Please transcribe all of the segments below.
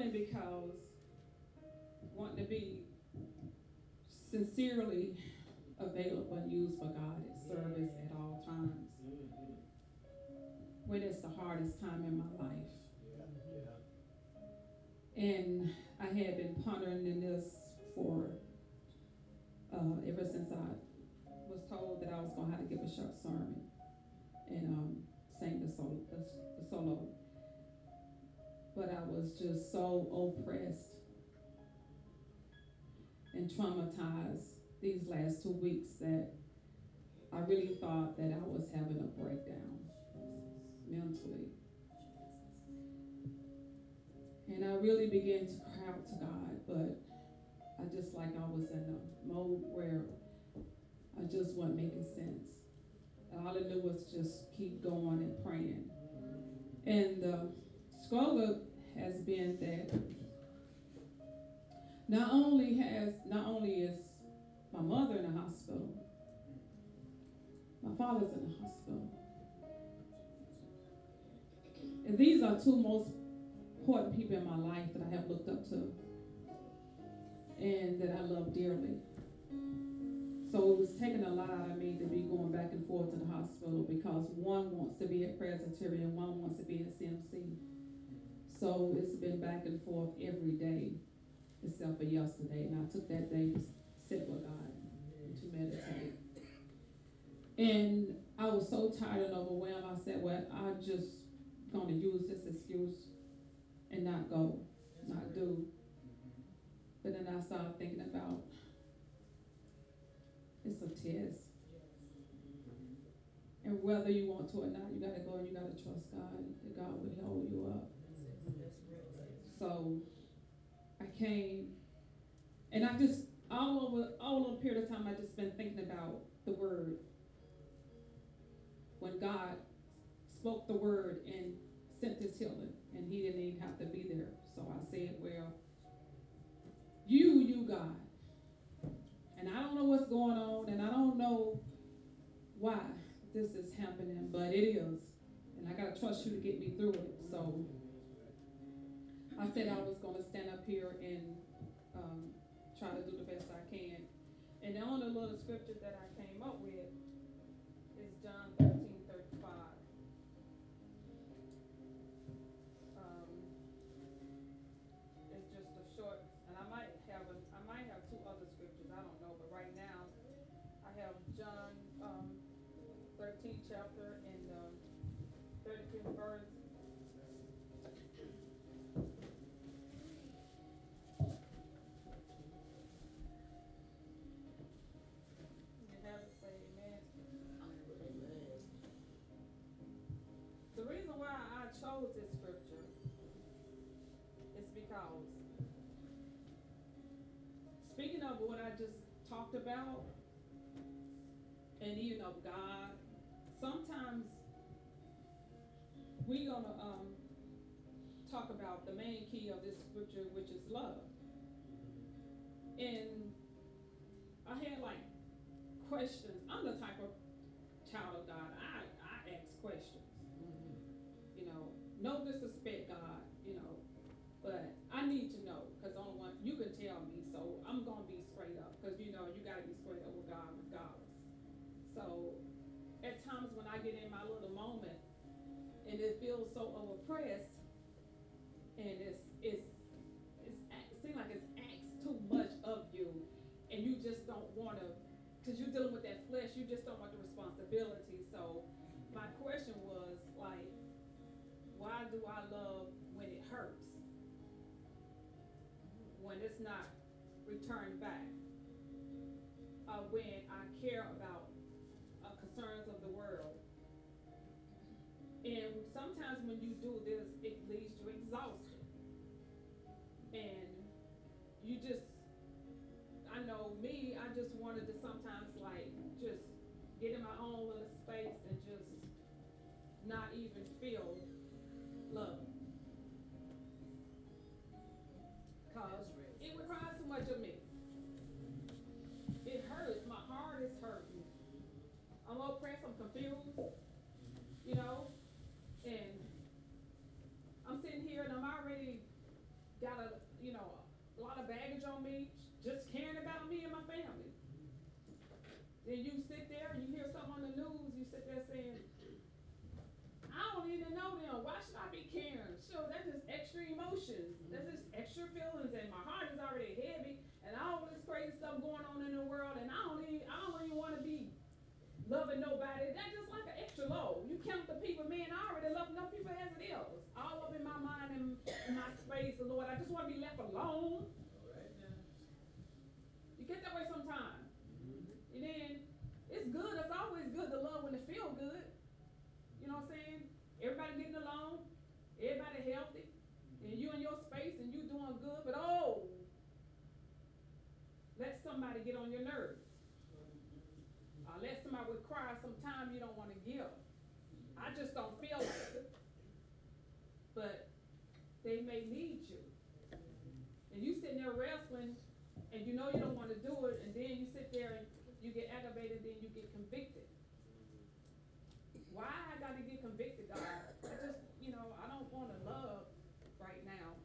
struggling because wanting to be sincerely available and used for God at service at all times. When it's the hardest time in my life. And I had been pondering in this for uh, ever since I was told that I was gonna have to give a short sermon and um, sing the solo, the, the solo. But I was just so oppressed and traumatized these last two weeks that I really thought that I was having a breakdown mentally. And I really began to cry out to God, but I just like I was in a mode where I just wasn't making sense. All I knew was just keep going and praying. And the struggle has been that not only has not only is my mother in the hospital, my father's in the hospital. And these are two most important people in my life that I have looked up to and that I love dearly. So it was taking a lot out of me to be going back and forth to the hospital because one wants to be at Presbyterian, one wants to be at CMC. So it's been back and forth every day, except for yesterday. And I took that day to sit with God to meditate. And I was so tired and overwhelmed. I said, Well, I'm just going to use this excuse and not go, not do. But then I started thinking about it's a test. And whether you want to or not, you got to go and you got to trust God that God will hold you up. So I came and I just all over all over a period of time I just been thinking about the word. When God spoke the word and sent his healing and he didn't even have to be there. So I said, Well, you, you God. And I don't know what's going on and I don't know why this is happening, but it is. And I gotta trust you to get me through it. So I said I was gonna stand up here and um, try to do the best I can. And the only little scripture that I came up with is John 13, talked about, and you know, God, sometimes we gonna um talk about the main key of this scripture, which is love. And I had like questions. I'm the type of child of God. I I ask questions you know, no disrespect, God, you just don't want the responsibility, so, my question was like, why do I feelings and my heart is already heavy and all this crazy stuff going on in the world and I don't even I don't even want to be loving nobody. That's just like an extra load. You count the people, man, I already love enough people as it is. All up in my mind and in my space, the Lord. I just want to be left alone. You get that way sometimes. Mm-hmm. And then it's good. It's always good to love when it feel good. You know what I'm saying? Everybody getting along. Everybody somebody get on your nerves. Uh, let somebody cry sometime you don't wanna give. I just don't feel like it. But they may need you. And you sitting there wrestling, and you know you don't wanna do it, and then you sit there and you get aggravated, then you get convicted. Why I gotta get convicted, God? I just, you know, I don't wanna love right now.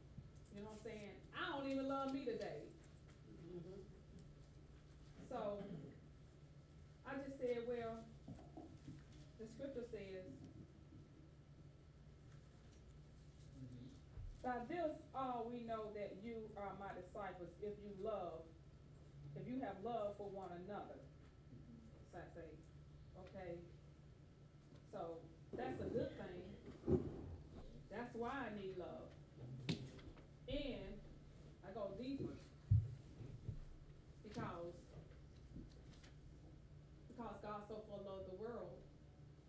You know what I'm saying? I don't even love me today. So, I just said, well, the scripture says, by this all we know that you are my disciples, if you love, if you have love for one another. So I say, okay, so that's a good thing. That's why I need love. And I go deeper. Because, because God so far loved the world,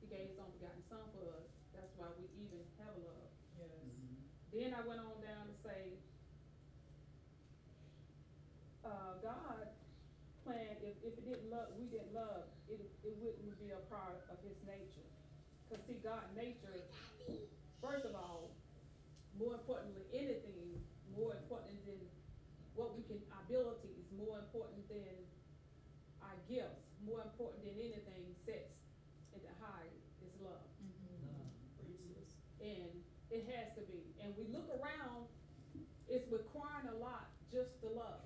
he gave his only begotten son for us. That's why we even have love. Then I went on down to say, God planned, if, if it didn't love, we didn't love, it, it wouldn't be a part of his nature. Cause see, God nature, first of all, more importantly, anything, more important than what we can, abilities, more important than our gifts, more important than anything sets at the high is love. And it has to be. And we look around, it's requiring a lot just to love.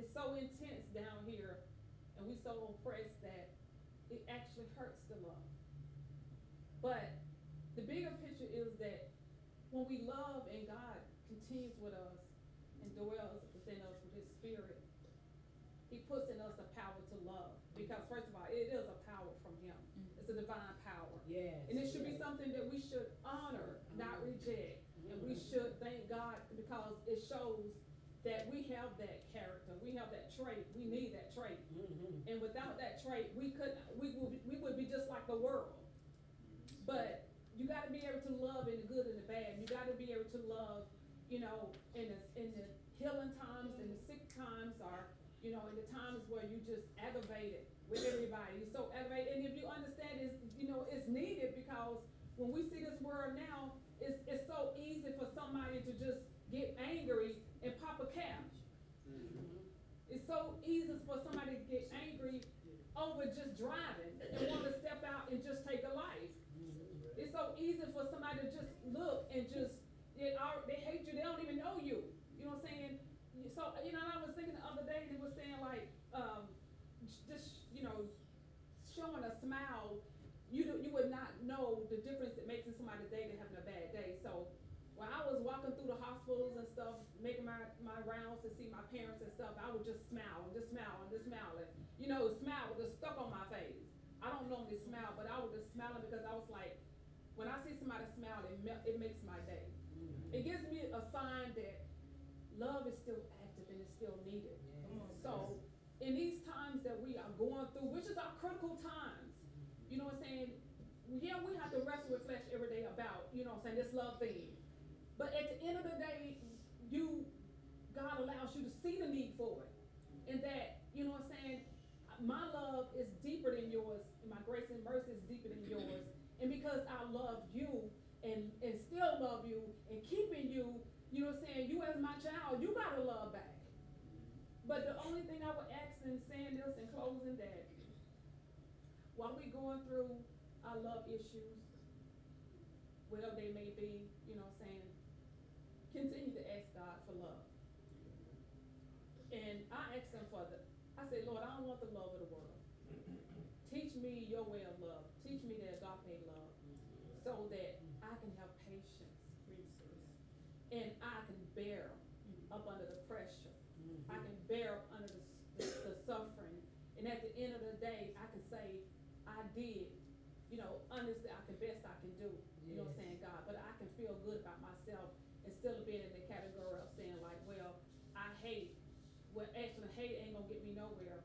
It's so intense down here, and we so oppressed that it actually hurts to love. But the bigger picture is that when we love and God continues with us and dwells within us with his spirit, he puts in us the power to love. Because first of all, it is a power from him. Mm-hmm. It's a divine power. Yes. And it should be something that we should honor, not reject. And we mm-hmm. should thank God because it shows that we have that character, we have that trait, we need that trait. And without that trait, we could, we would, we would be just like the world. But you gotta be able to love in the good and the bad, you gotta be able to love, you know, in the, in the healing times, and the sick times, or, you know, in the times where you just aggravated with everybody, you're so aggravated, and if you understand it's, you know, it's needed, because when we see this world now, it's, it's so easy for somebody to just get angry and pop a cap. It's so easy for somebody to get angry over just driving and wanna step out and just take a life. It's so easy for somebody to just look and just, are, they hate you, they don't even know you, you know what I'm saying? So, you know, I was thinking the other day, they were saying like, um, just, you know, showing a smile, you do, you would not know the difference it makes in somebody's day than having a bad day, so. When I was walking through the hospitals and stuff, making my, my rounds to see my parents and stuff, I would just smile and just smile and just smile and, you know, the smile was just stuck on my face. I don't normally smile, but I was just smiling because I was like, when I see somebody smile, it me- it makes my day. Mm-hmm. It gives me a sign that love is still active and it's still needed. So, in these times that we are going through, which is our critical times, you know what I'm saying? Yeah, we have to wrestle with flesh every day about, you know what I'm saying, this love thing. But at the end of the day, you, God allows you to see the need for it. And that, you know what I'm saying, my love is deeper than yours, and my grace and mercy is deeper than yours. And because I love you and, and still love you and keeping you, you know what I'm saying, you as my child, you gotta love back. But the only thing I would ask in saying this and closing that while we going through our love issues, whatever they may be, you know what I'm saying, continue to ask. And I asked him for the, I said, Lord, I don't want the love of the world. Teach me your way of love. Teach me the agape love so that I can have patience and I can bear up under the pressure. I can bear up under the, the, the suffering. And at the end of the day, I can say, did, you know, honestly, I can best I can do, you know what I'm saying, God, but I can feel good about myself instead of being in the category of saying like, well, I hate, well, actually, hate ain't gonna get me nowhere,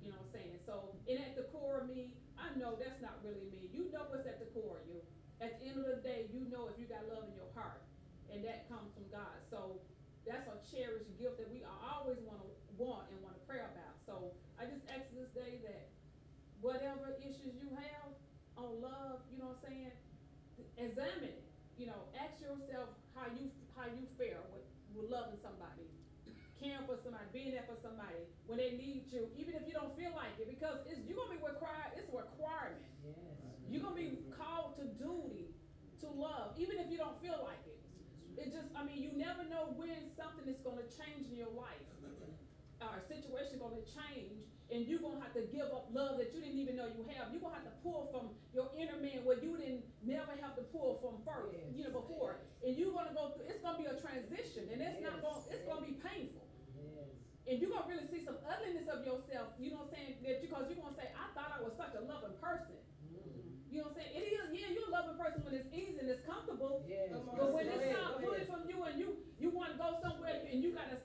you know what I'm saying? So, and at the core of me, I know that's not really me. You know what's at the core of you. At the end of the day, you know if you got love in your heart, and that comes from God. So that's a cherished gift that we always wanna want and wanna pray about. So I just ask this day that whatever issues you have on love, you know what I'm saying? Examine it, you know, ask yourself how you, how you fare with, with loving somebody caring for somebody, being there for somebody when they need you, even if you don't feel like it, because it's you're gonna be required. It's a requirement. Yes. You're gonna be called to duty to love, even if you don't feel like it. It just, I mean, you never know when something is gonna change in your life, or a situation gonna change, and you're gonna have to give up love that you didn't even know you have. You're gonna have to pull from your inner man where you didn't never have to pull from first, you know, before. And you're gonna go through. It's gonna be a transition, and it's not gonna. It's gonna be painful and you're gonna really see some ugliness of yourself, you know what I'm saying? That because you're gonna say, I thought I was such a loving person. Mm-hmm. You know what I'm saying? It is, yeah, you're a loving person when it's easy and it's comfortable. Yes. But when it's not pulling from you and you, you wanna go somewhere and you gotta,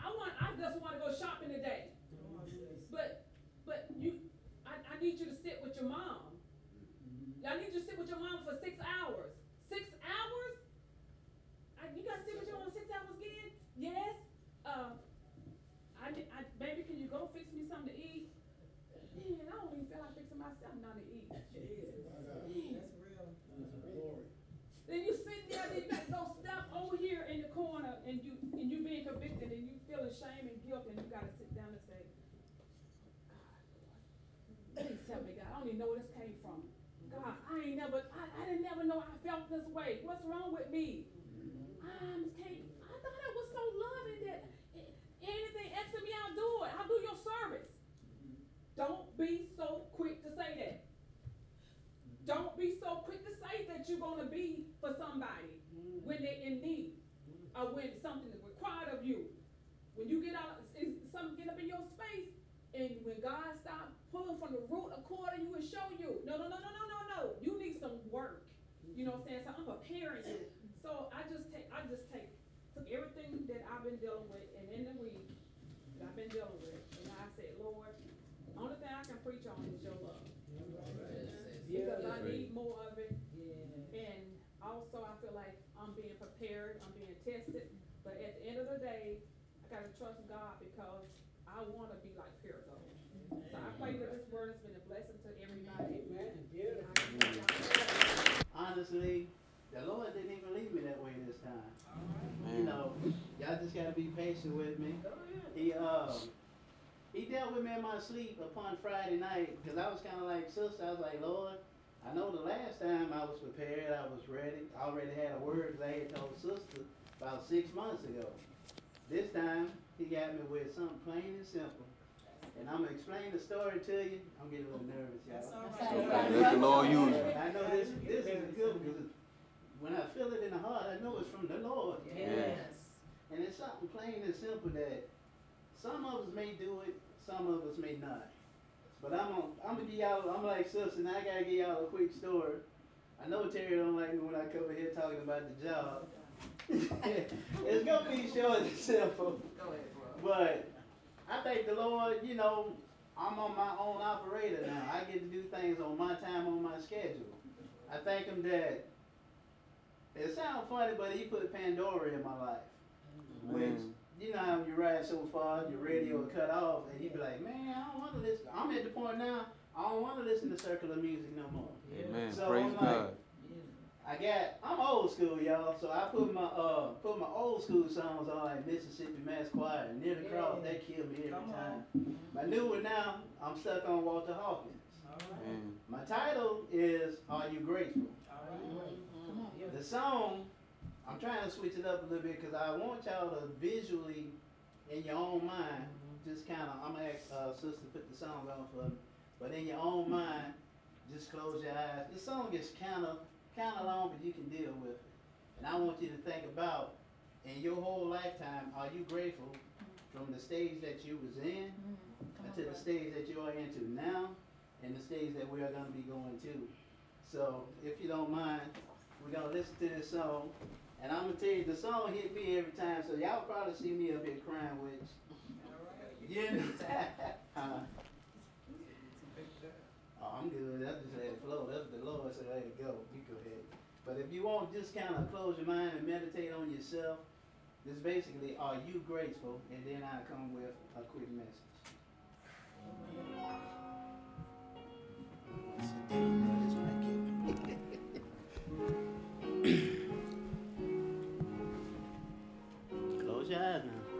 I want, I just wanna go shopping today. But, but you, I, I need you to sit with your mom. I need you to sit with your mom for six hours. Six hours? I, you gotta sit with your mom six hours again? Yes? Um, I, di- I, baby, can you go fix me something to eat? Man, I don't even feel like fixing myself nothing to eat. Then you sit there, then you got those stuff over here in the corner, and you, and you being convicted, and you feeling shame and guilt, and you gotta sit down and say, God, please help me, God, I don't even know where this came from. God, I ain't never, I, I didn't never know I felt this way, what's wrong with me? I just can't, I thought I was so loving that anything extra me, I'll do it, I'll do your service. Don't be so quick to say that. Don't be so quick to say that you're gonna be for somebody when they're in need, or when something is required of you. When you get out, something get up in your space, and when God stop pulling from the root core of you and show you, no, no, no, no, no, no, no, you need some work. You know what I'm saying? So I'm preparing you. So I just take, I just take, took everything that I've been dealing with and in the week that I've been dealing with, and I said, Lord, the only thing I can preach on is your love. Because I need more of it, and also I feel like I'm being prepared, I'm being tested, but at the end of the day, I gotta trust God because I wanna be like pure gold. So I pray that this word has been a blessing to everybody. And I- honestly, the Lord didn't even leave me that way this time. You know, y'all just gotta be patient with me. He um, he dealt with me in my sleep upon Friday night because I was kind of like sister. I was like, Lord, I know the last time I was prepared, I was ready. I already had a word 'cause I had told sister about six months ago. This time he got me with something plain and simple. And I'm gonna explain the story to you. I'm getting a little nervous, y'all. Let the Lord use you. I know this, this is good because when I feel it in the heart, I know it's from the Lord. Yes. And it's something plain and simple that some of us may do it, some of us may not. But I'm gonna, I'm gonna give y'all, I'm like sister, and I gotta give y'all a quick story. I know Terry don't like me when I come in here talking about the job. it's gonna be short and simple. Go ahead, bro. But I thank the Lord, you know, I'm on my own operator now. I get to do things on my time, on my schedule. I thank him that it sounds funny, but he put Pandora in my life. Which, you know how you ride so far, your radio will cut off, and you be like, man, I don't want to listen. I'm at the point now, I don't want to listen to secular music no more. Amen. So Praise I'm like, God. I got I'm old school, y'all. So I put my uh put my old school songs on like Mississippi Mass Choir and Near the Cross. Yeah. That killed me every Come time. My new one now, I'm stuck on Walter Hawkins. Amen. My title is Are You Grateful? The song, I'm trying to switch it up a little bit because I want y'all to visually, in your own mind, just kind of, I'm gonna ask uh, sister to put the song on for me, but in your own mind, just close your eyes. The song is kind of, kind of long, but you can deal with it. And I want you to think about, in your whole lifetime, are you grateful from the stage that you was in to the stage that you are into now? and the stage that we are gonna be going to. So, if you don't mind, we're gonna listen to this song, and I'm gonna tell you, the song hit me every time, so y'all probably see me up here crying, which, you know, uh, I'm good. I just let it flow. That's the Lord said, let it go. You go ahead. But if you want, just kind of close your mind and meditate on yourself. This basically, are you grateful? And then I come with a quick message. Close your eyes now.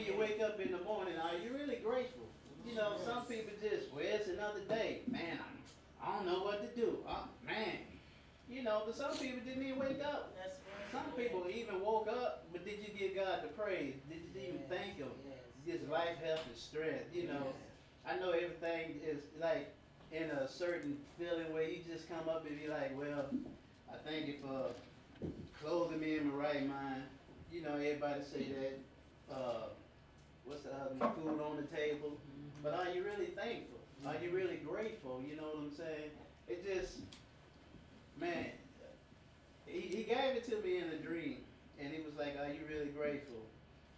When you wake up in the morning, are you really grateful? You know, some people just, well, it's another day. Man, I, I don't know what to do. Oh, man. You know, but some people didn't even wake up. Some people even woke up, but did you give God the praise? Did you even thank Him? Just life, health, and strength. You know, I know everything is like in a certain feeling where you just come up and be like, well, I thank you for clothing me in my right mind. You know, everybody say that. Uh, what's the one? Food on the table. But are you really thankful? Are you really grateful? You know what I'm saying? It just, man, he, he gave it to me in a dream. And he was like, are you really grateful?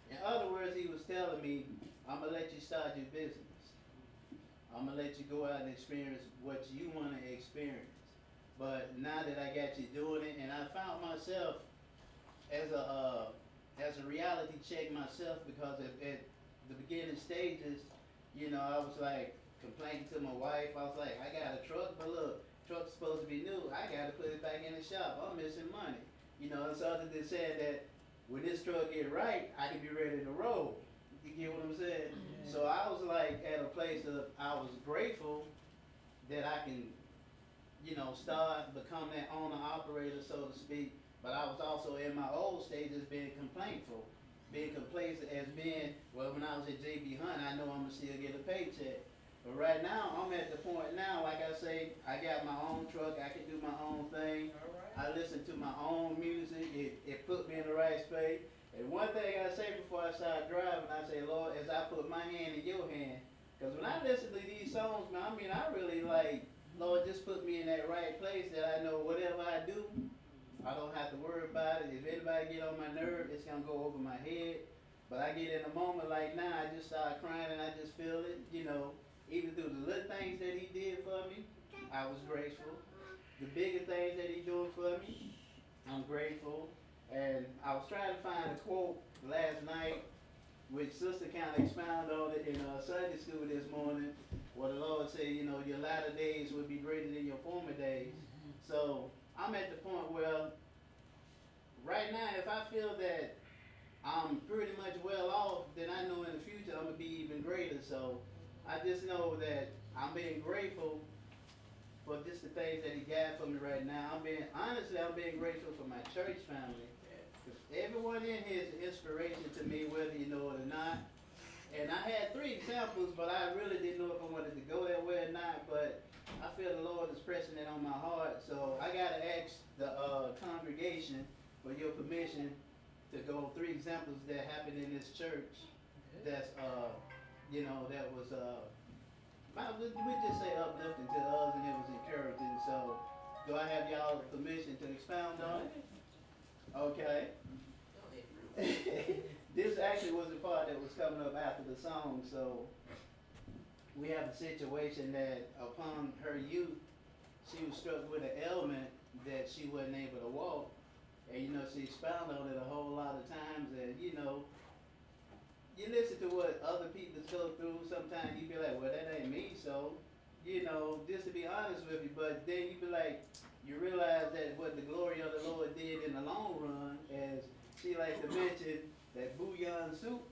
In other words, he was telling me, I'm going to let you start your business. I'm going to let you go out and experience what you want to experience. But now that I got you doing it, and I found myself as a, uh, as a reality check myself because at the beginning stages, you know, I was like complaining to my wife. I was like, I got a truck, but look, truck's supposed to be new. I got to put it back in the shop. I'm missing money. You know, it's other than saying that when this truck get right, I can be ready to roll. You get what I'm saying? So I was like at a place of I was grateful that I can, you know, start become that owner operator, so to speak. But I was also in my old stages being complaintful, being complacent as being, well, when I was at JB Hunt, I know I'm gonna still get a paycheck. But right now, I'm at the point now, like I say, I got my own truck, I can do my own thing. I listen to my own music, it, it put me in the right space. And one thing I say before I start driving, I say, Lord, as I put my hand in your hand, because when I listen to these songs, man, I mean, I really like, Lord, just put me in that right place that I know whatever I do, I don't have to worry about it. If anybody get on my nerve, it's gonna go over my head. But I get in a moment like now, I just start crying and I just feel it, you know, even through the little things that he did for me, I was grateful. The bigger things that he doing for me, I'm grateful. And I was trying to find a quote last night, which sister kind of expounded on it in uh, Sunday school this morning, where the Lord said, you know, your latter days will be greater than your former days. So I'm at the point where, right now, if I feel that I'm pretty much well off, then I know in the future I'm gonna be even greater. So I just know that I'm being grateful for just the things that He got for me right now. I'm being honestly, I'm being grateful for my church family. Everyone in here is an inspiration to me, whether you know it or not. And I had three examples, but I really didn't know if I wanted to go that way or not. But I feel the Lord is pressing it on my heart, so I gotta ask the uh, congregation for your permission to go three examples that happened in this church. That's uh, you know, that was uh, we we just say uplifting to us, and it was encouraging. So, do I have y'all permission to expound on it? Okay. this actually was the part that was coming up after the song. So, we have a situation that upon her youth, she was struck with an ailment that she wasn't able to walk. And you know, she expounded on it a whole lot of times. And you know, you listen to what other people go through, sometimes you be like, well, that ain't me, so, you know, just to be honest with you, but then you be like, you realize that what the glory of the Lord did in the long run, as she like to mention, that bouillon soup.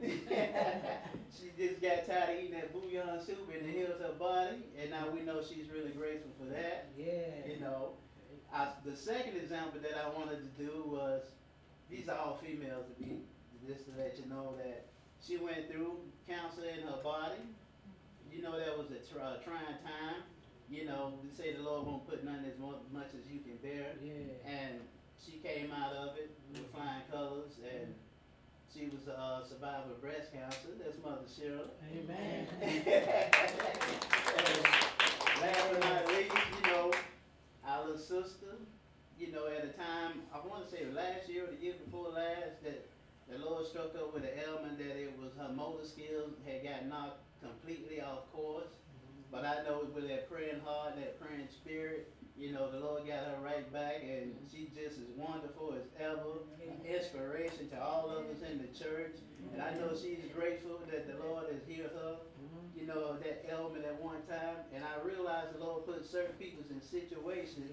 she just got tired of eating that bouillon soup and it heals her body, and now we know she's really grateful for that, Yeah. you know. I, the second example that I wanted to do was, these are all females to be, just to let you know that she went through counseling her body. You know that was a tr- uh, trying time. You know, they say the Lord won't put nothing as much as you can bear. Yeah. And she came out of it with flying colors, and she was a uh, survivor of breast cancer. That's Mother Cheryl. Amen. Last but not least, you know, our little sister, you know, at a time, I want to say last year or the year before last, that the Lord struck her with an ailment that it was her motor skills had got knocked completely off course. But I know with that praying heart, that praying spirit, you know, the Lord got her right back, and mm-hmm. she just as wonderful as ever, an inspiration to all of us in the church. And I know mm-hmm. she's grateful that the Lord has healed her. You know, that element at one time, and I realized the Lord put certain people in situations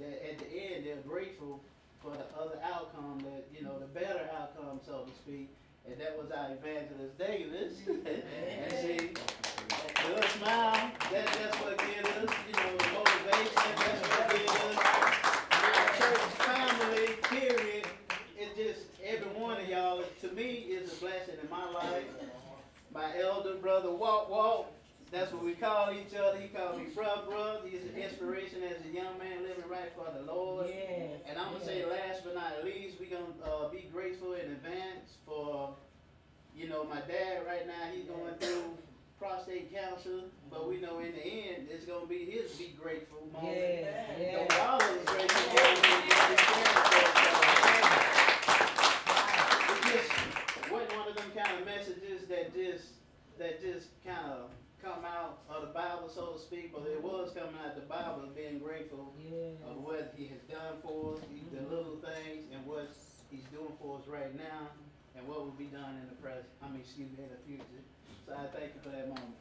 that at the end they're grateful for the other outcome, that you know, the better outcome, so to speak. And that was our evangelist Davis. and see, a smile, that, that's what gives us, you know, motivation, that's what gives us our church family, period. It just, every one of y'all, to me, is a blessing in my life. My elder brother, Walk Walk, that's what we call each other. He called me bruh, bruh. He's an inspiration as a young man living right for the Lord. Yes. And I'm gonna say last but not least, we gonna uh, be grateful in advance for, you know, my dad right now. He's going through prostate cancer, but we know in the end it's gonna be his be grateful moment. Yes, yes. we're always grateful It just wasn't one of them kind of messages that just that just kind of come out of the Bible, so to speak, but it was coming out of the Bible, being grateful Yes. of what he has done for us, the mm-hmm. little things, and what he's doing for us right now, and what will be done in the present, I mean, excuse me, in the future. So I thank you for that moment.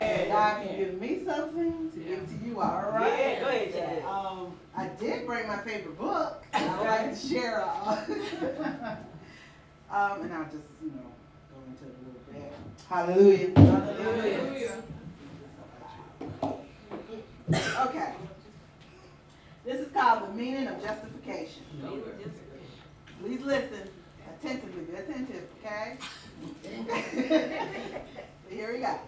And God can give me something to give to you all. Right. Yeah, go ahead, Chad. Um, I did bring my favorite book. I like to share. Uh, um, and I'll just, you know, go into it a little bit. Hallelujah. Hallelujah. Okay. This is called the meaning of justification. Please listen attentively. Be attentive, okay? So here we go.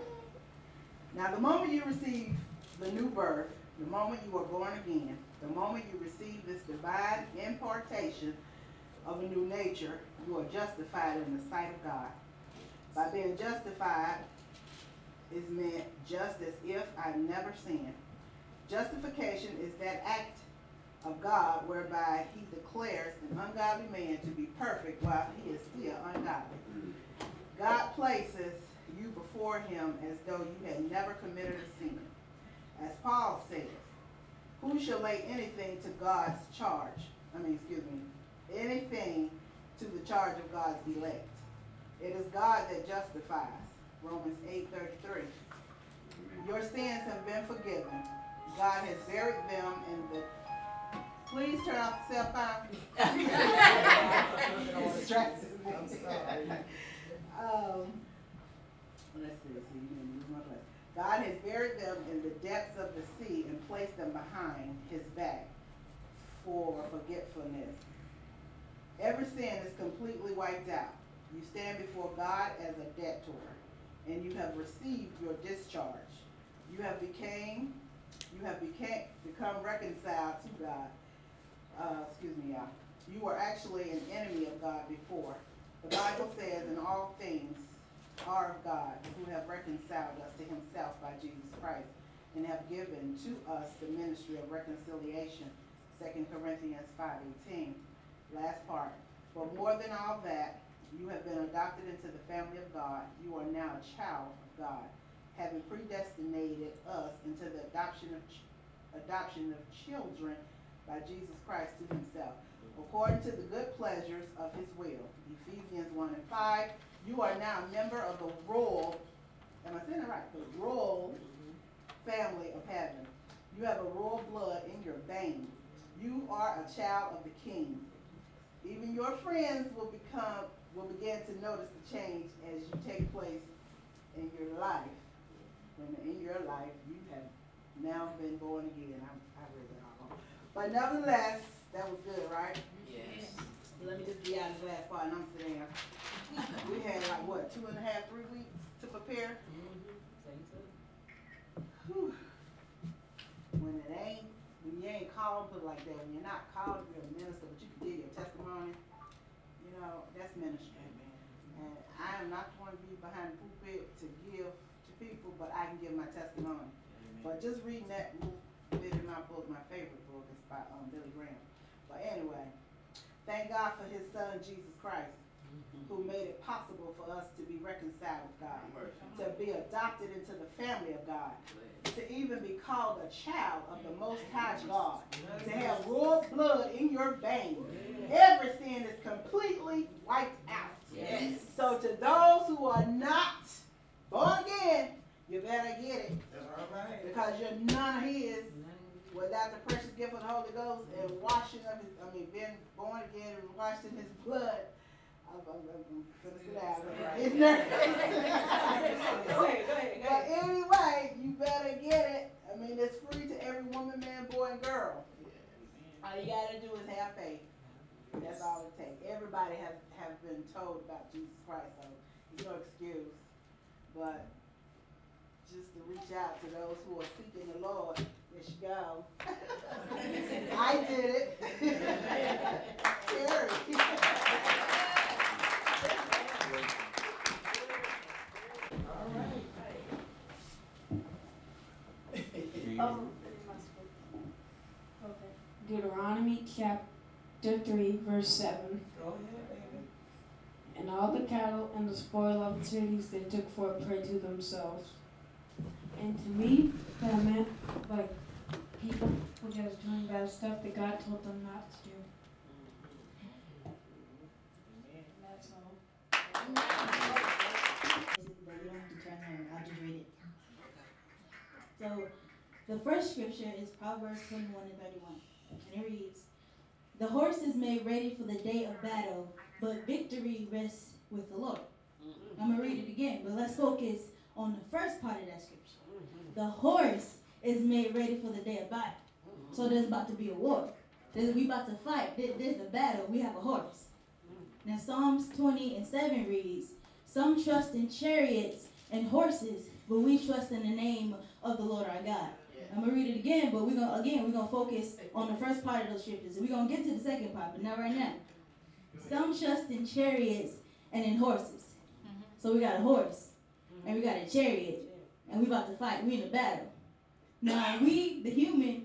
Now, the moment you receive the new birth, the moment you are born again, the moment you receive this divine impartation of a new nature, you are justified in the sight of God. By being justified is meant just as if I never sinned. Justification is that act of God whereby he declares an ungodly man to be perfect while he is still ungodly. God places you before him as though you had never committed a sin. As Paul says, who shall lay anything to God's charge? I mean, excuse me, anything to the charge of God's elect. It is God that justifies. Romans 8:33. Your sins have been forgiven. God has buried them in the. Please turn off the cell phone. Um, let's see, see, you didn't my. God has buried them in the depths of the sea and placed them behind his back for forgetfulness. Every sin is completely wiped out. You stand before God as a debtor, and you have received your discharge. You have became, you have became, become reconciled to God. Uh, excuse me, y'all. You were actually an enemy of God before. The Bible says, in all things are of God, who have reconciled us to himself by Jesus Christ, and have given to us the ministry of reconciliation. 2 Corinthians five eighteen. Last part. But more than all that, you have been adopted into the family of God. You are now a child of God, having predestinated us into the adoption of adoption of children by Jesus Christ to himself, according to the good pleasures of his will. Ephesians 1 and 5. You are now a member of the royal, am I saying it right? The royal family of heaven. You have a royal blood in your veins. You are a child of the king. Even your friends will become, will begin to notice the change as you take place in your life. When in your life you have now been born again. I, I read that all. But nevertheless, that was good, right? Yes. Let me just be out of the last part and I'm sitting there. We had like, what, two and a half, three weeks to prepare? Whew. When it ain't, when you ain't called, put it like that, when you're not called to be a minister, but you can give your testimony, you know, that's ministry. And I am not going to be behind the pulpit to give to people, but I can give my testimony. But just reading that little bit in my book, my favorite book, is by um, Billy Graham. But anyway, thank God for his son, Jesus Christ, who made it possible for us to be reconciled with God, to be adopted into the family of God, to even be called a child of the Most High God, to have royal blood in your veins. Every sin is completely wiped out. Yes. So to those who are not born again, you better get it. because you're none of his without the precious gift of the Holy Ghost and washing of his, I mean, being born again and washed in his blood. I'm, I'm, I'm gonna sit down. It's nervous. Go ahead, go ahead, go But anyway, you better get it. I mean, it's free to every woman, man, boy, and girl. All you gotta do is have faith. That's all it takes. Everybody has have been told about Jesus Christ, so there's no excuse. But just to reach out to those who are seeking the Lord, there you go. I did it. Terry. Um, okay. Deuteronomy chapter 3, verse 7. Go ahead, baby. And all the cattle and the spoil of the cities they took for a prey to themselves. And to me, that meant like people were just doing bad stuff that God told them not to do. So, the first scripture is Proverbs 21 and 31. And it reads The horse is made ready for the day of battle, but victory rests with the Lord. I'm going to read it again, but let's focus on the first part of that scripture. The horse is made ready for the day of battle. So, there's about to be a war. There's, we about to fight. There- There's a battle. We have a horse. Now, Psalms 20 and 7 reads Some trust in chariots and horses, but we trust in the name of the Lord our God. I'm gonna read it again, but we're gonna again we're gonna focus on the first part of those scriptures. We're gonna get to the second part, but not right now. Some trust in chariots and in horses. Mm-hmm. So we got a horse and we got a chariot and we about to fight. We in a battle. Now we, the human,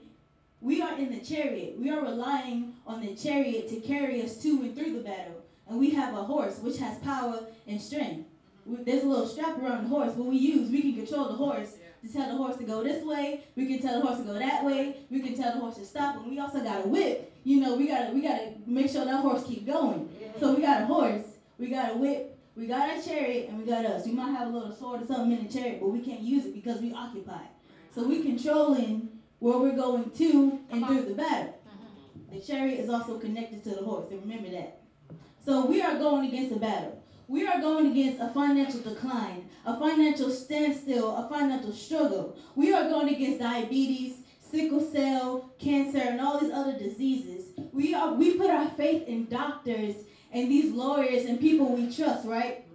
we are in the chariot. We are relying on the chariot to carry us to and through the battle. And we have a horse which has power and strength. Mm-hmm. We, there's a little strap around the horse. What we use, we can control the horse to tell the horse to go this way. We can tell the horse to go that way. We can tell the horse to stop. And we also got a whip. You know, we gotta we gotta make sure that horse keep going. So we got a horse, we got a whip, we got a chariot, and we got us. We might have a little sword or something in the chariot, but we can't use it because we occupied. So we controlling where we're going to and through the battle. Mm-hmm. The chariot is also connected to the horse, and remember that. So we are going against a battle. We are going against a financial decline, a financial standstill, a financial struggle. We are going against diabetes, sickle cell, cancer, and all these other diseases. We are we put our faith in doctors and these lawyers and people we trust, right?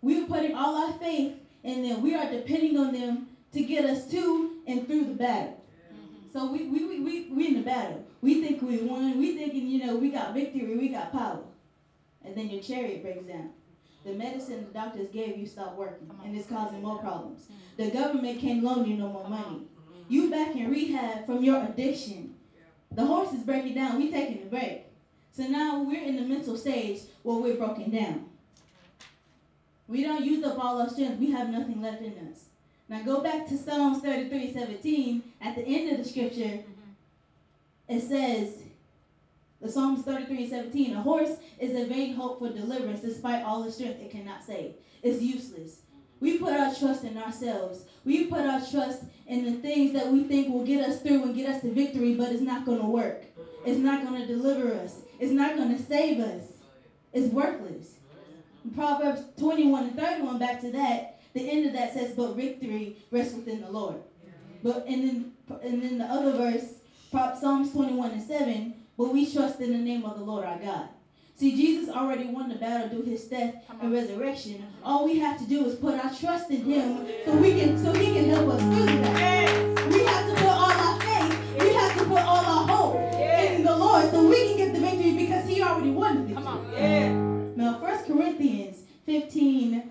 We're putting all our faith in them. We are depending on them to get us to and through the battle. So we we, we, we we in the battle. We think we won. We thinking, you know, we got victory, we got power. And then your chariot breaks down. The medicine the doctors gave you stopped working and it's causing more problems. The government can't loan you no more money. You back in rehab from your addiction. The horse is breaking down. We taking a break. So now we're in the mental stage where we're broken down. We don't use up all our strength. We have nothing left in us. Now go back to Psalms 33, 17. At the end of the scripture, mm-hmm. it says, the Psalms 33 17, a horse is a vain hope for deliverance despite all the strength it cannot save. It's useless. We put our trust in ourselves. We put our trust in the things that we think will get us through and get us to victory, but it's not going to work. It's not going to deliver us. It's not going to save us. It's worthless. In Proverbs 21 and 31, back to that, the end of that says, but victory rests within the Lord. But and then and then the other verse, Psalms 21 and 7, but we trust in the name of the Lord our God. See, Jesus already won the battle through his death and resurrection. All we have to do is put our trust in him so we can so he can help us through that. We have to put all our faith, we have to put all our hope in the Lord so we can get the victory because he already won the victory. Come on, yeah. Now, 1 Corinthians 15,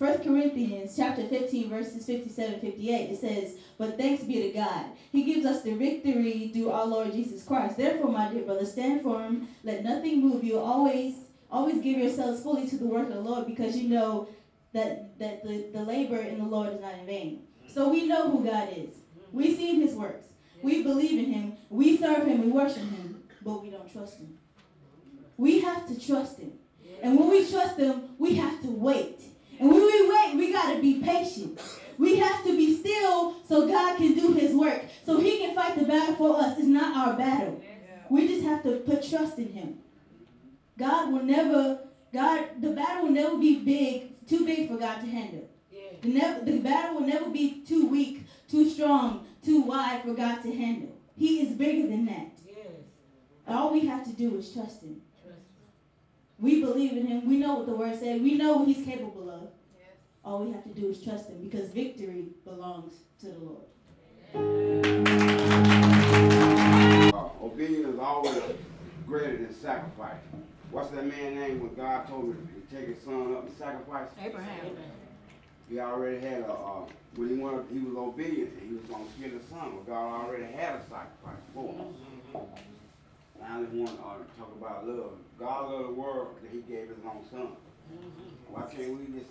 1 Corinthians chapter 15, verses 57 58, it says, But thanks be to God. He gives us the victory through our Lord Jesus Christ. Therefore, my dear brother, stand firm. Let nothing move you. Always, always give yourselves fully to the work of the Lord because you know that, that the, the labor in the Lord is not in vain. So we know who God is. We've seen his works. We believe in him. We serve him. We worship him. But we don't trust him. We have to trust him. And when we trust him, we have to wait. And when we wait, we got to be patient. We have to be still so God can do his work. So he can fight the battle for us. It's not our battle. We just have to put trust in him. God will never, God, the battle will never be big, too big for God to handle. The, never, the battle will never be too weak, too strong, too wide for God to handle. He is bigger than that. All we have to do is trust him. We believe in him. We know what the word said. We know what he's capable of. All we have to do is trust him because victory belongs to the Lord. Uh, obedience is always greater than sacrifice. What's that man's name when God told him to take his son up and sacrifice? Abraham. He already had a, uh, when he wanted, he was obedient, he was gonna kill his son, but God already had a sacrifice for him. Now I just want, uh, to talk about love. God loved the world that he gave his own son. Why can't we just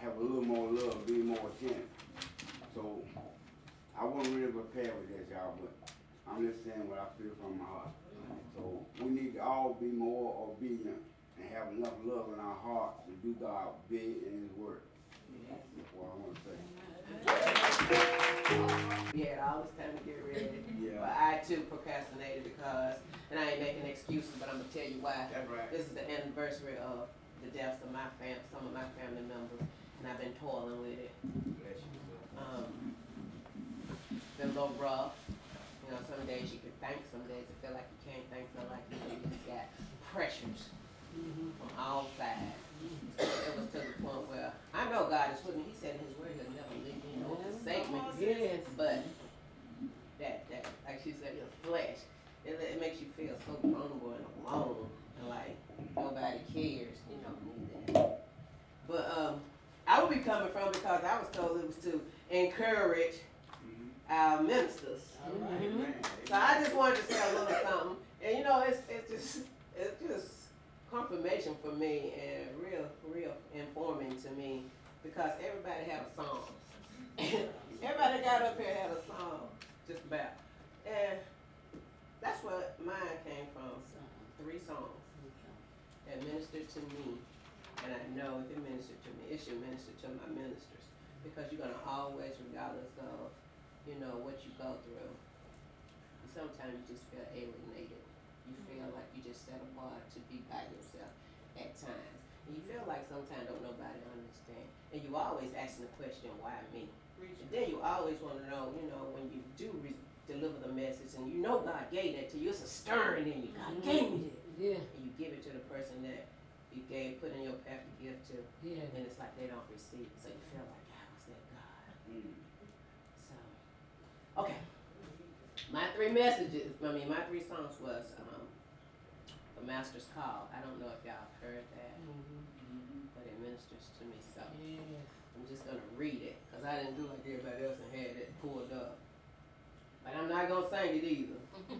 have a little more love, be more attentive? So, I wasn't really prepared with this, y'all, but I'm just saying what I feel from my heart. So, we need to all be more obedient and have enough love in our hearts to do God big in his work. That's what I wanna say. We had all this time to get ready, Yeah. but I too procrastinated because, and I ain't making excuses, but I'm gonna tell you why. That's right. This is the anniversary of the deaths of my fam, some of my family members, and I've been toiling with it. Um, been a little rough. You know, some days you can thank, some days it feel like you can't thank, feel like you you just got pressures from all sides. It was to the point where I know God is with me. He said in His Word He'll never leave me nor forsake me. Yes. But that that like she said, your flesh, it, it makes you feel so vulnerable and alone, and like nobody cares. You know, me that. But um, I would be coming from because I was told it was to encourage our ministers. So I just wanted to say a little something, and you know, it's it's just it's just confirmation for me and real real informing to me because everybody have a song. Everybody got up here had a song, just about, and that's what mine came from. Three songs that ministered to me, and I know if it ministered to me, it should minister to my ministers because you're gonna always, regardless of you know what you go through sometimes you just feel alienated. You feel like you just set apart to be by yourself at times. And you feel like sometimes don't nobody understand. And you always asking the question, why me? And then you always want to know, you know, when you do re- deliver the message and you know God gave that to you, it's a stirring in you. God gave me that. Yeah, And you give it to the person that you gave, put in your path to give to, yeah. and it's like they don't receive it. So you feel like, how was that God? So, okay. My three messages, I mean, my three songs was um, The Master's Call. I don't know if y'all heard that, but it ministers to me so. Yeah. I'm just gonna read it, cause I didn't do like everybody else and had it pulled up. But I'm not gonna sing it either.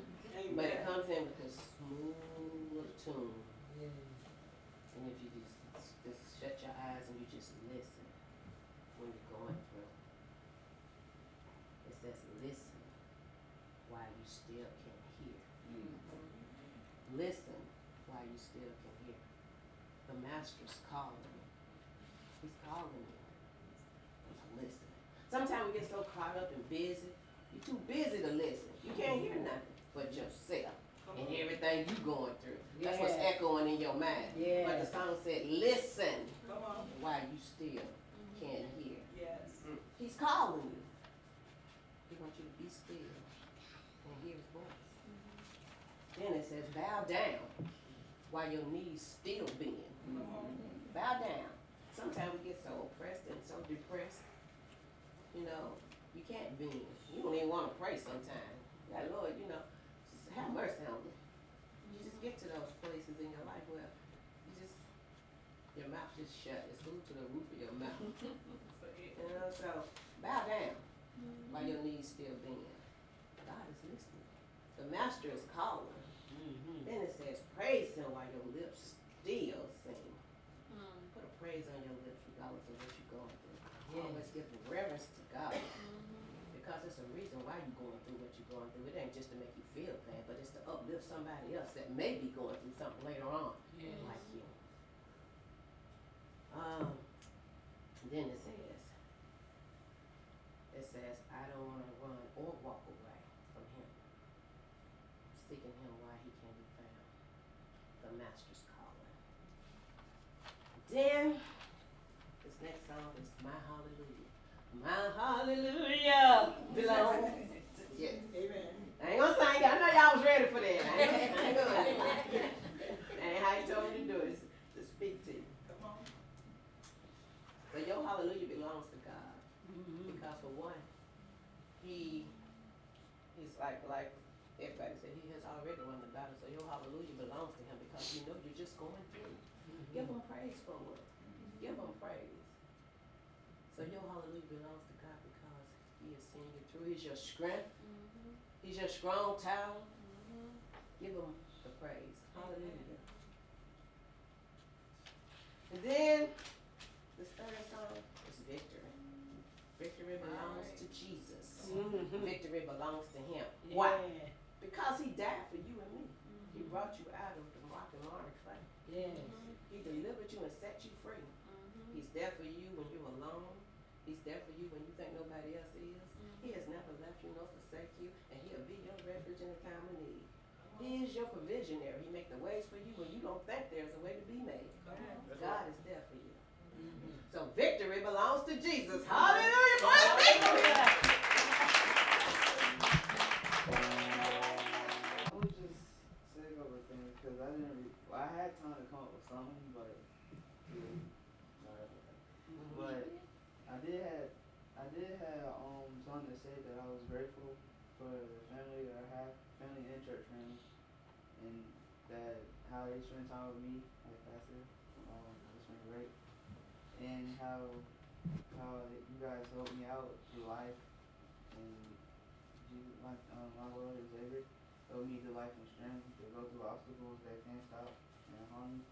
But it comes in with a smooth tune. Yeah. And if you just, just shut your eyes and you just listen when you're going through. It says, listen while you still can hear. Mm-hmm. Listen while you still can hear. The master's calling you. He's calling you. Listen. Sometimes we get so caught up and busy. You're too busy to listen. You can't hear nothing but yourself and everything you're going through. That's what's echoing in your mind. Yeah. But the song said, listen while you still can't hear. Yes. Mm. He's calling you. He wants you to be still and hear his voice. Then it says, bow down while your knees still bend. Bow down. Sometimes we get so oppressed and so depressed. You know, you can't bend. You don't even want to pray sometimes. Like, Lord, you know, just have mercy on me. You just get to those places in your life where you just, your mouth just shut. It's glued to the roof of your mouth. You know, so bow down mm-hmm. while your knees still bend. God is listening. The master is calling. Mm-hmm. Then it says, praise him while your lips still sing. Put a praise on your lips regardless of what you're going through. Always give reverence to God. Because it's a reason why you're going through what you're going through. It ain't just to make you feel bad, but it's to uplift somebody else that may be going through something later on Yeah. like you. Um, then it says, it says, I don't wanna run or walk away from him. Seeking him while he can be found. The master's calling. Then, this next song is My Hallelujah. My hallelujah belongs yes. Amen. I ain't gonna sing. I know y'all was ready for that. I ain't, I ain't gonna. That ain't how you told me to do it. It's to speak to you. Come on. But your hallelujah belongs to God. Mm-hmm. Because for one, he he's like like everybody said, he has already won the battle. So your hallelujah belongs to him because you know you're just going through. Give mm-hmm. him praise for it. Give him praise. So your hallelujah belongs to God because he is seeing you through. He's your strength. Mm-hmm. He's your strong tower. Mm-hmm. Give him the praise. Hallelujah. And then the third song is victory. Victory belongs to Jesus. Mm-hmm. Victory belongs to him. Why? Because he died for you and me. He brought you out of the rock and hard clay. Yes. He delivered you and set you free. He's there for you when. He's there for you when you think nobody else is. He has never left you nor forsake you, and he'll be your refuge in a time of need. He is your provisionary. He make the ways for you when you don't think there's a way to be made. God is there for you. So victory belongs to Jesus. Hallelujah for his victory. I was just sick of things because I didn't. Re- well, I had time to come up with something, but yeah, sorry about that. But I did have I did have something to say that I was grateful for the family that I have, family and church family, and that how they spend time with me, like Pastor. Um, it's been great, and how how you guys helped me out through life, and Jesus, like um, my Lord and Savior help me to life and strength to go through obstacles that can't stop and harm me.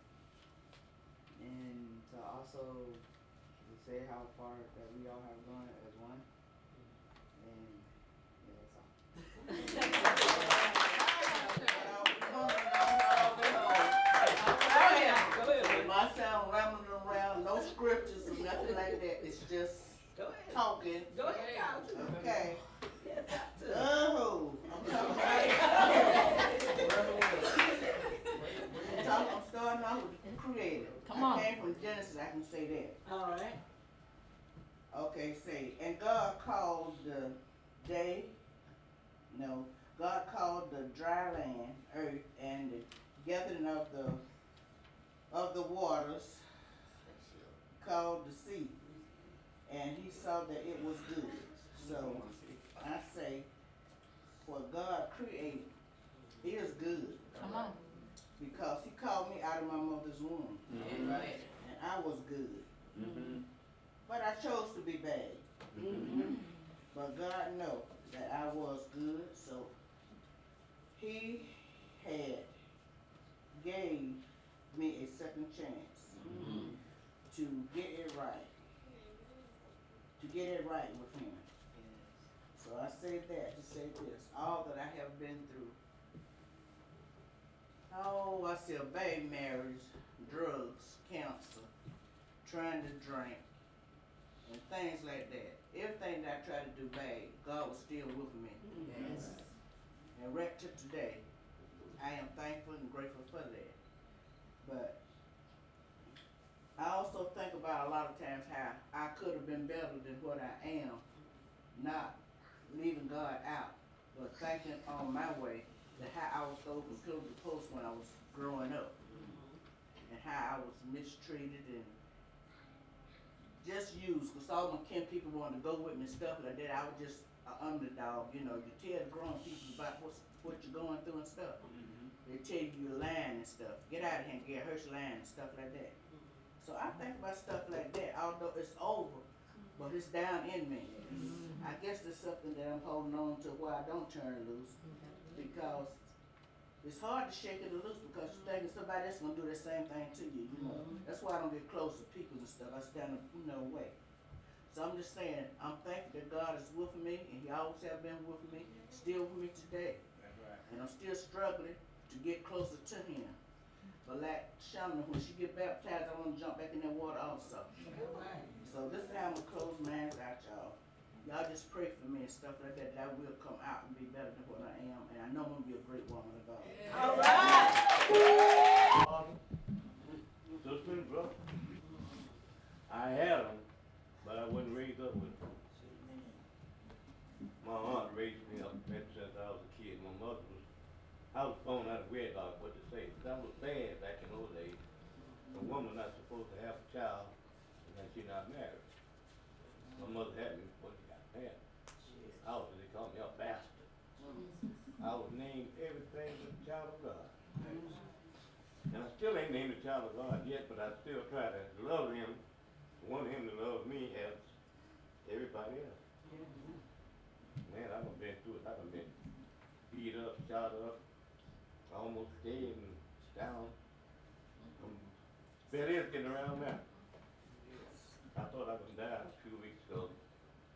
And to also to say how far that we all have gone as one. And yeah, that's all. Myself rambling around, no scriptures or nothing like that, it's just Go ahead. talking. Go ahead. Okay. Yes, doctor. Oh, I'm talking I'm talking, I'm starting off with creative. Come I on. came from Genesis, I can say that. All right. Okay, say, and God called the day, no, God called the dry land, earth, and the gathering of the, of the waters, called the sea. And he saw that it was good. So, I say, what God created is good, Come on. because he called me out of my mother's womb, Amen. and I was good. Mm-hmm. But I chose to be bad. But God know that I was good, so He had gave me a second chance to get it right. To get it right with Him. So I say that to say this, all that I have been through. Oh, I see a bad marriage, drugs, cancer, trying to drink, and things like that. Everything that I tried to do bad, God was still with me. Yes. And right to today, I am thankful and grateful for that. But I also think about a lot of times how I could have been better than what I am, not leaving God out, but thinking on my way that how I was so to post when I was growing up, and how I was mistreated and just used, cause all my kin people wanted to go with me and stuff like that. I was just an underdog, you know. You tell the grown people about what's what you're going through and stuff. Mm-hmm. They tell you you're lying and stuff. Get out of here and get hurt lying and stuff like that. So I think about stuff like that, although it's over, but it's down in me. I guess there's something that I'm holding on to why I don't turn loose because it's hard to shake it loose because you're thinking somebody else gonna do the same thing to you, you know. That's why I don't get close to people and stuff. I stand, you know, away. So I'm just saying, I'm thankful that God is with me and He always have been with me, still with me today. And I'm still struggling to get closer to Him. But Shannon, when she get baptized, I want to jump back in that water also. So this time I'm close my eyes out, y'all. Y'all just pray for me and stuff like that, that I will come out and be better than what I am. And I know I'm going to be a great woman of God. Yeah. All right! Sister and brother, I had them, but I wasn't raised up with them. My aunt raised me up at 10,000 I was born out of wedlock, what to say. that was bad back in those days. A woman not supposed to have a child, and she not married. My mother had me before she got married. I was, they called me a bastard. I was named everything but child of God. And I still ain't named a child of God yet, but I still try to love him, want him to love me as everybody else. Man, I done been through it. I done been beat up, shot up, almost dead and down. But it's getting around now. I thought I was gonna die a few weeks ago.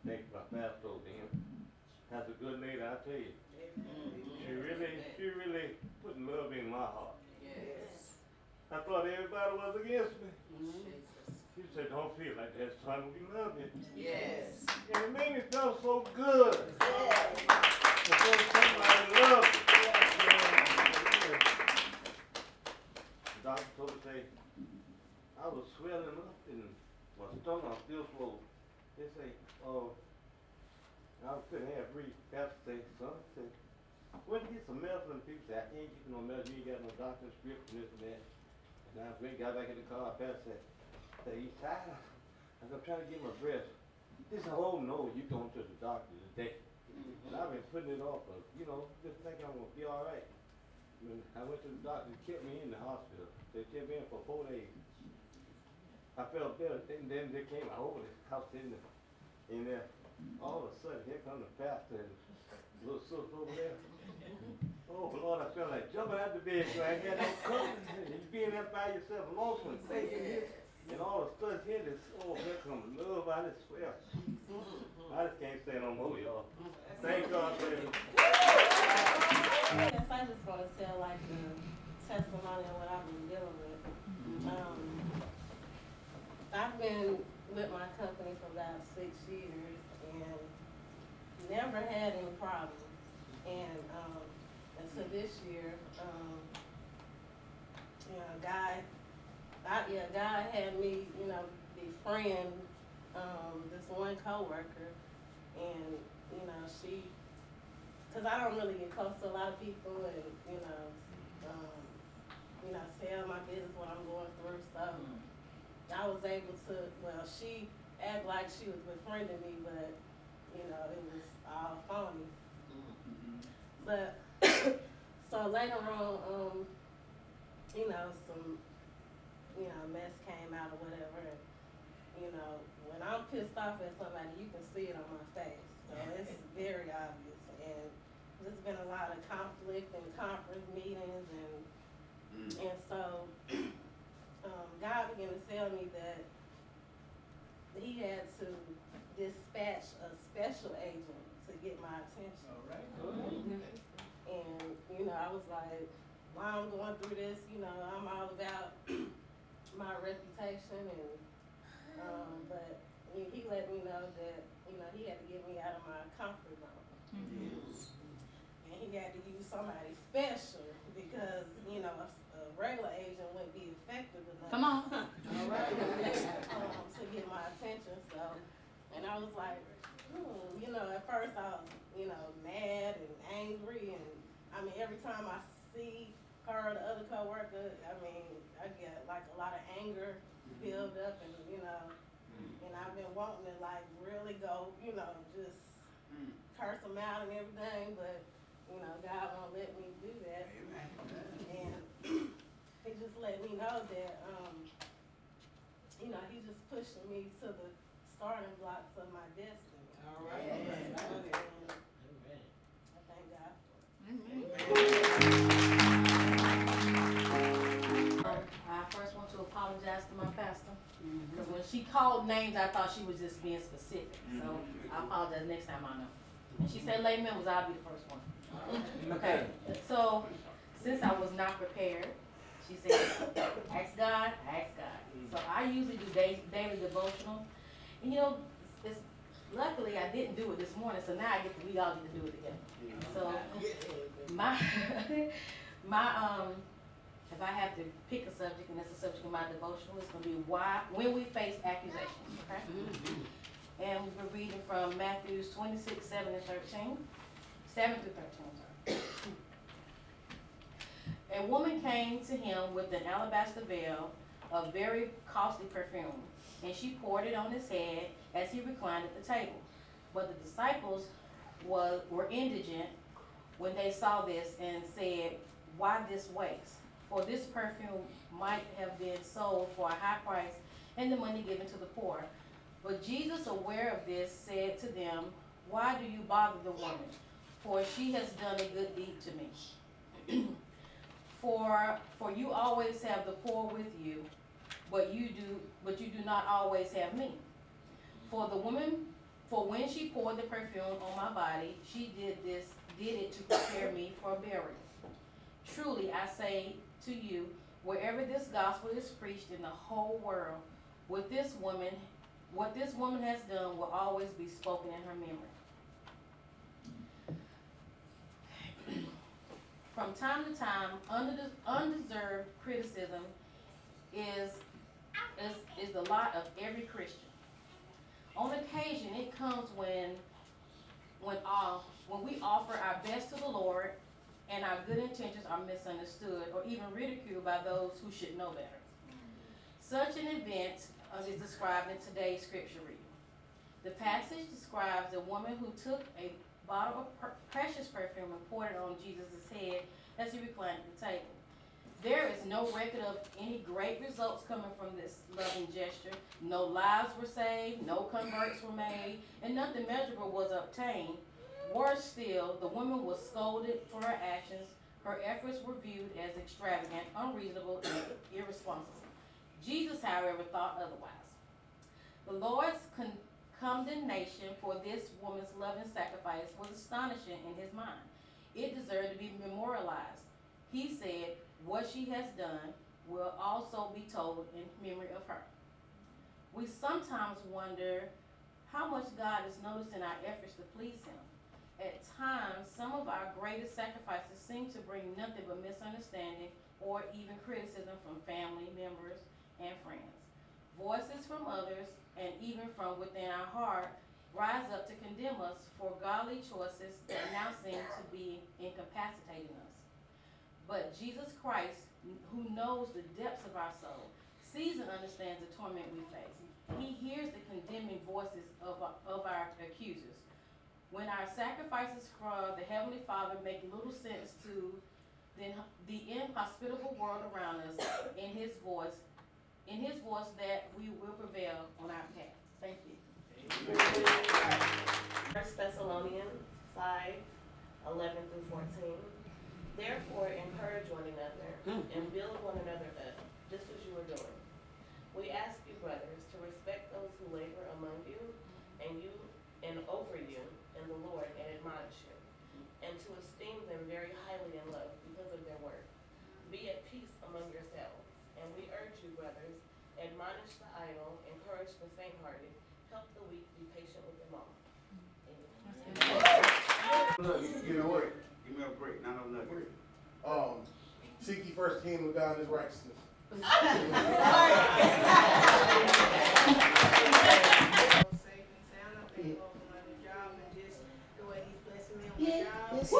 Thanks my pastor over him. That's a good lady, I tell you. Mm-hmm. She really, she really put love in my heart. Yes. I thought everybody was against me. Jesus. She said, don't feel like that, son, we love you. Yes. And it made me feel so good. To feel somebody love you. Told me, say, I was swelling up and my stomach still full. They say, oh, I couldn't have breathe. Pastor say, son, say, went to get some medicine. People say, I can't no medicine. You ain't got no doctor's script and this and that. And I went, got back in the car. Pastor said, say, you tired? I said, I'm trying to get my breath. Said, oh no, you going to the doctor today. And I've been putting it off, for, you know, just thinking I'm gonna be all right. I went to the doctor, they kept me in the hospital. They kept me in for four days. I felt better, and then they came, over the house in there, And there. All of a sudden, here come the pastor and little sister over there. Oh Lord, I felt like jumping out the bed, so I had no. You being there by yourself, lonesome, thinking this. And all a sudden, here this, oh, here comes love, I just swear. I just can't say no more, y'all. Thank God for it. Yes, I just wanna tell like the testimony of what I've been dealing with. Um, I've been with my company for about six years and never had any problems. And, um, until this year, um, you know, God, I, yeah, God had me, you know, befriend, um, this one coworker and, you know, she, cause I don't really get close to a lot of people and, you know, um, you know, tell my business, what I'm going through, so I was able to, well, she act like she was befriending me, but, you know, it was all phony. But, so later on, um, you know, some, you know, mess came out or whatever, and, you know, when I'm pissed off at somebody, you can see it on my face, so it's very obvious, there's been a lot of conflict and conference meetings and, and so, um, God began to tell me that he had to dispatch a special agent to get my attention. All right. And, you know, I was like, while I'm going through this, you know, I'm all about my reputation and, um, but he, he let me know that, you know, he had to get me out of my comfort zone. And he had to use somebody special because, you know, a, a regular agent wouldn't be effective enough. Come on. um, to get my attention, so, and I was like, hmm, you know, at first I was, you know, mad and angry, and, I mean, every time I see her or the other coworker, I mean, I get like a lot of anger build up, and, you know, and I've been wanting to like really go, you know, just curse them out and everything, but, you know, God won't let me do that. And he just let me know that, um, you know, he's just pushing me to the starting blocks of my destiny. All And right. I thank God for it. I first want to apologize to my pastor, because when she called names, I thought she was just being specific, so I apologize next time I know. And she said lay members, I'll be the first one. Okay, so, since I was not prepared, she said, ask God, ask God. So I usually do da- daily devotional, and you know, it's, luckily I didn't do it this morning, so now I get to, we all get to do it together. So, my, my, um, if I have to pick a subject, and that's the subject of my devotional, it's gonna be why, when we face accusations, okay? And we're reading from Matthews twenty-six, seven and thirteen, seven through thirteen. A woman came to him with an alabaster veil of very costly perfume, and she poured it on his head as he reclined at the table. But the disciples was, were indigent when they saw this and said, Why this waste? For this perfume might have been sold for a high price and the money given to the poor. But Jesus, aware of this, said to them, Why do you bother the woman? For she has done a good deed to me. for for you always have the poor with you, but you do but you do not always have me. For the woman for when she poured the perfume on my body, she did this did it to prepare me for burial. Truly I say to you, wherever this gospel is preached in the whole world, with this woman what this woman has done will always be spoken in her memory. From time to time, unde- undeserved criticism is, is, is the lot of every Christian. On occasion, it comes when, when, uh, when we offer our best to the Lord and our good intentions are misunderstood or even ridiculed by those who should know better. Such an event uh, is described in today's scripture reading. The passage describes a woman who took a bottle of per- precious perfume and poured it on Jesus' head as he reclined at the table. There is no record of any great results coming from this loving gesture. No lives were saved, no converts were made, and nothing measurable was obtained. Worse still, the woman was scolded for her actions. Her efforts were viewed as extravagant, unreasonable, and irresponsible. Jesus, however, thought otherwise. The Lord's con- condemnation for this woman's loving sacrifice was astonishing in his mind. It deserved to be memorialized. He said, What she has done will also be told in memory of her. We sometimes wonder how much God is noticing our efforts to please Him. At times, some of our greatest sacrifices seem to bring nothing but misunderstanding or even criticism from family members. From others and even from within our heart rise up to condemn us for godly choices that now seem to be incapacitating us. But Jesus Christ, who knows the depths of our soul, sees and understands the torment we face. He hears the condemning voices of our, of our accusers. When our sacrifices for the Heavenly Father make little sense to the, the inhospitable world around us, in His voice, in His voice that we will prevail on our path. Thank you. First Thessalonians five, eleven through fourteen. Therefore encourage one another hmm. and build one another up, just as you are doing. We ask you, brothers, to respect those who labor among you and you and over you in the Lord and admonish you, and to esteem them very highly in love because of their work. Be at peace among yourselves, admonish the idle, encourage the faint-hearted, help the weak, be patient with them all. Amen. Look, you know what? Give me a break. Not on that. Um, seek ye first the kingdom of God and His righteousness. Yes.